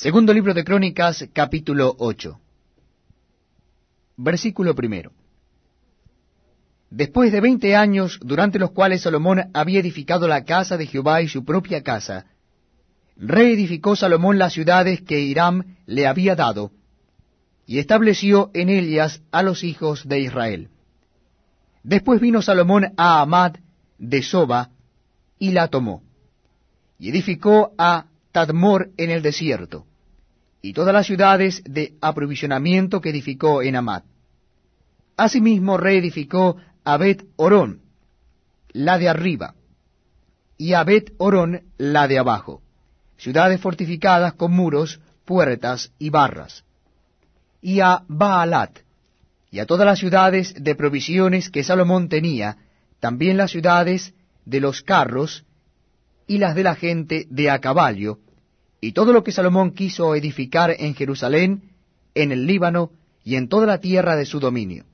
Segundo libro de Crónicas, capítulo 8. Versículo primero. Después de veinte años, durante los cuales Salomón había edificado la casa de Jehová y su propia casa, reedificó Salomón las ciudades que Hiram le había dado, y estableció en ellas a los hijos de Israel. Después vino Salomón a Amad de Soba, y la tomó, y edificó a Tadmor en el desierto, y todas las ciudades de aprovisionamiento que edificó en Amad. Asimismo reedificó a Bet Orón, la de arriba, y a Bet Orón, la de abajo, ciudades fortificadas con muros, puertas y barras, y a Baalat, y a todas las ciudades de provisiones que Salomón tenía, también las ciudades de los carros y las de la gente de a caballo, y todo lo que Salomón quiso edificar en Jerusalén, en el Líbano y en toda la tierra de su dominio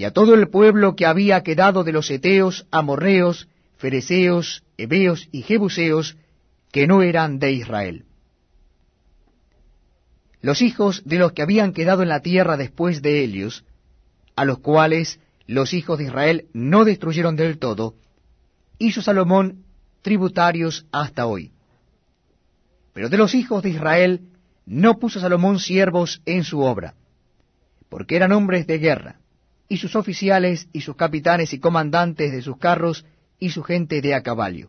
y a todo el pueblo que había quedado de los Eteos, Amorreos, Fereceos, Heveos y Jebuseos, que no eran de Israel. Los hijos de los que habían quedado en la tierra después de ellos, a los cuales los hijos de Israel no destruyeron del todo, hizo Salomón tributarios hasta hoy. Pero de los hijos de Israel no puso Salomón siervos en su obra, porque eran hombres de guerra y sus oficiales y sus capitanes y comandantes de sus carros y su gente de a caballo.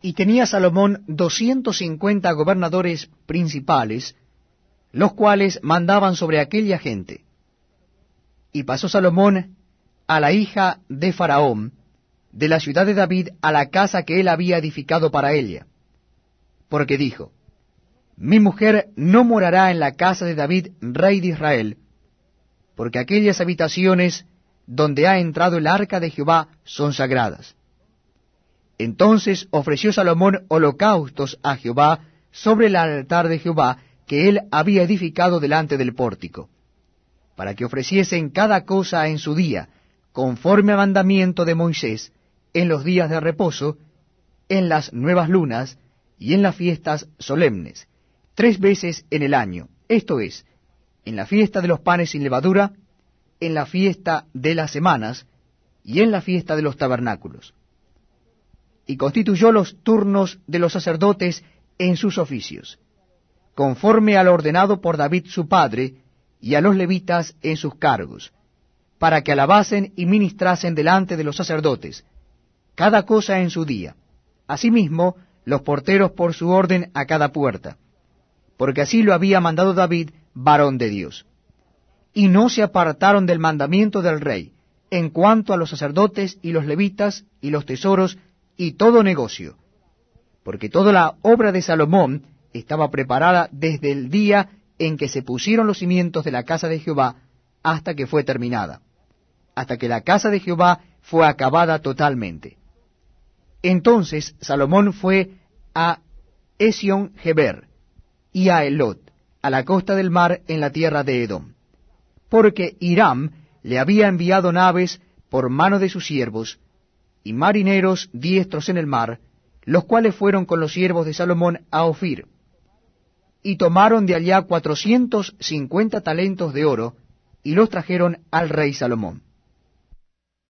Y tenía Salomón doscientos cincuenta gobernadores principales, los cuales mandaban sobre aquella gente. Y pasó Salomón a la hija de Faraón, de la ciudad de David, a la casa que él había edificado para ella. Porque dijo, Mi mujer no morará en la casa de David, rey de Israel, porque aquellas habitaciones donde ha entrado el arca de Jehová son sagradas. Entonces ofreció Salomón holocaustos a Jehová sobre el altar de Jehová que él había edificado delante del pórtico, para que ofreciesen cada cosa en su día, conforme al mandamiento de Moisés, en los días de reposo, en las nuevas lunas y en las fiestas solemnes, tres veces en el año, esto es, en la fiesta de los panes sin levadura, en la fiesta de las semanas y en la fiesta de los tabernáculos. Y constituyó los turnos de los sacerdotes en sus oficios, conforme al ordenado por David su padre, y a los levitas en sus cargos, para que alabasen y ministrasen delante de los sacerdotes, cada cosa en su día. Asimismo, los porteros por su orden a cada puerta, porque así lo había mandado David varón de Dios. Y no se apartaron del mandamiento del rey, en cuanto a los sacerdotes y los levitas y los tesoros y todo negocio, porque toda la obra de Salomón estaba preparada desde el día en que se pusieron los cimientos de la casa de Jehová hasta que fue terminada, hasta que la casa de Jehová fue acabada totalmente. Entonces Salomón fue a Esion Geber y a Elot, a la costa del mar en la tierra de Edom, porque Hiram le había enviado naves por mano de sus siervos, y marineros diestros en el mar, los cuales fueron con los siervos de Salomón a Ofir, y tomaron de allá cuatrocientos cincuenta talentos de oro, y los trajeron al rey Salomón.